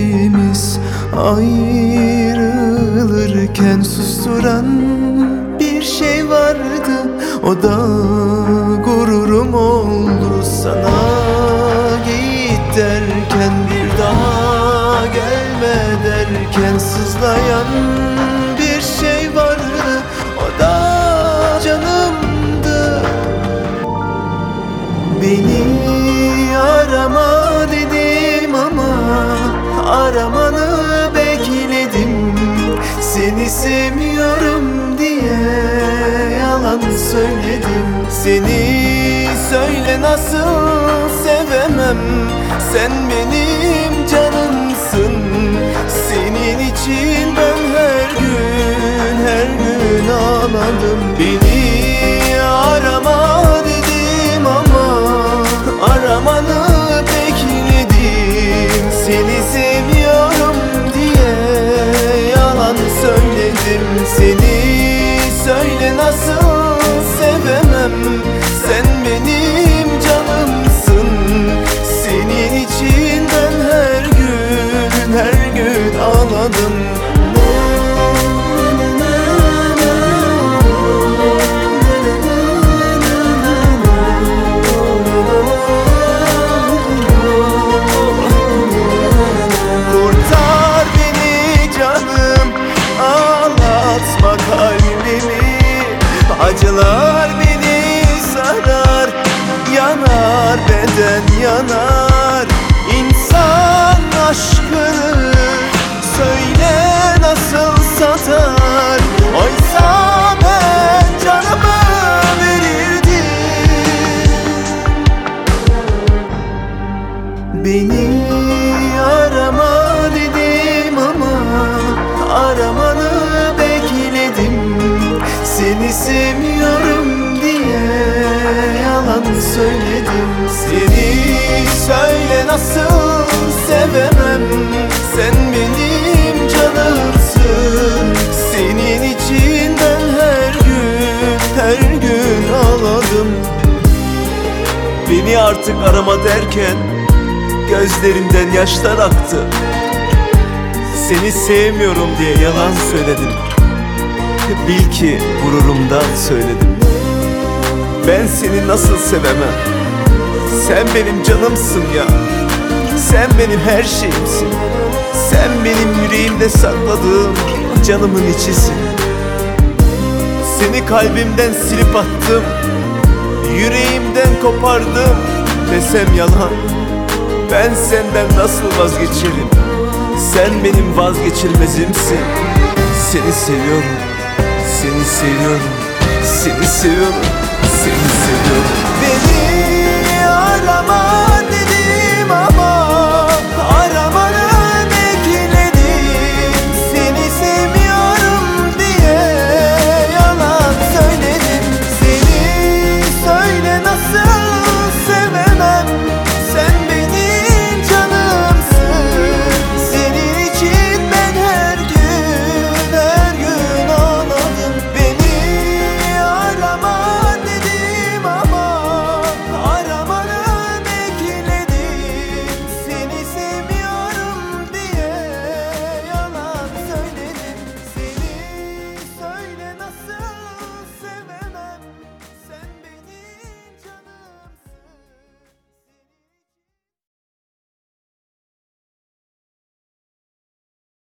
Ellerimiz ayrılırken susturan bir şey vardı. O da gururum oldu sana Git derken bir daha gelme derken sızlayan bir şey vardı. O da canımdı. Beni arama aramanı bekledim. Seni sevmiyorum diye yalan söyledim. Seni söyle nasıl sevemem. Sen benim canımsın. Senin için ben her gün her gün ağladım. Beni Acılar beni sarar Yanar beden yanar. İnsan aşkını Söyle nasıl satar? Oysa ben canımı verirdim. Beni arama dedim ama aramanı bekledim. Seni sevmiyorum yalan söyledim. Seni söyle nasıl sevemem. Sen benim canımsın. Senin için ben her gün her gün ağladım. Beni artık arama derken Gözlerimden yaşlar aktı. Seni sevmiyorum diye yalan söyledim. Bil ki gururumdan söyledim Ben seni nasıl sevemem? Sen benim canımsın ya. Sen benim her şeyimsin. Sen benim yüreğimde sakladığım canımın içisin. Seni kalbimden silip attım. Yüreğimden kopardım. Desem yalan. Ben senden nasıl vazgeçerim? Sen benim vazgeçilmezimsin. Seni seviyorum. Seni seviyorum. Seni seviyorum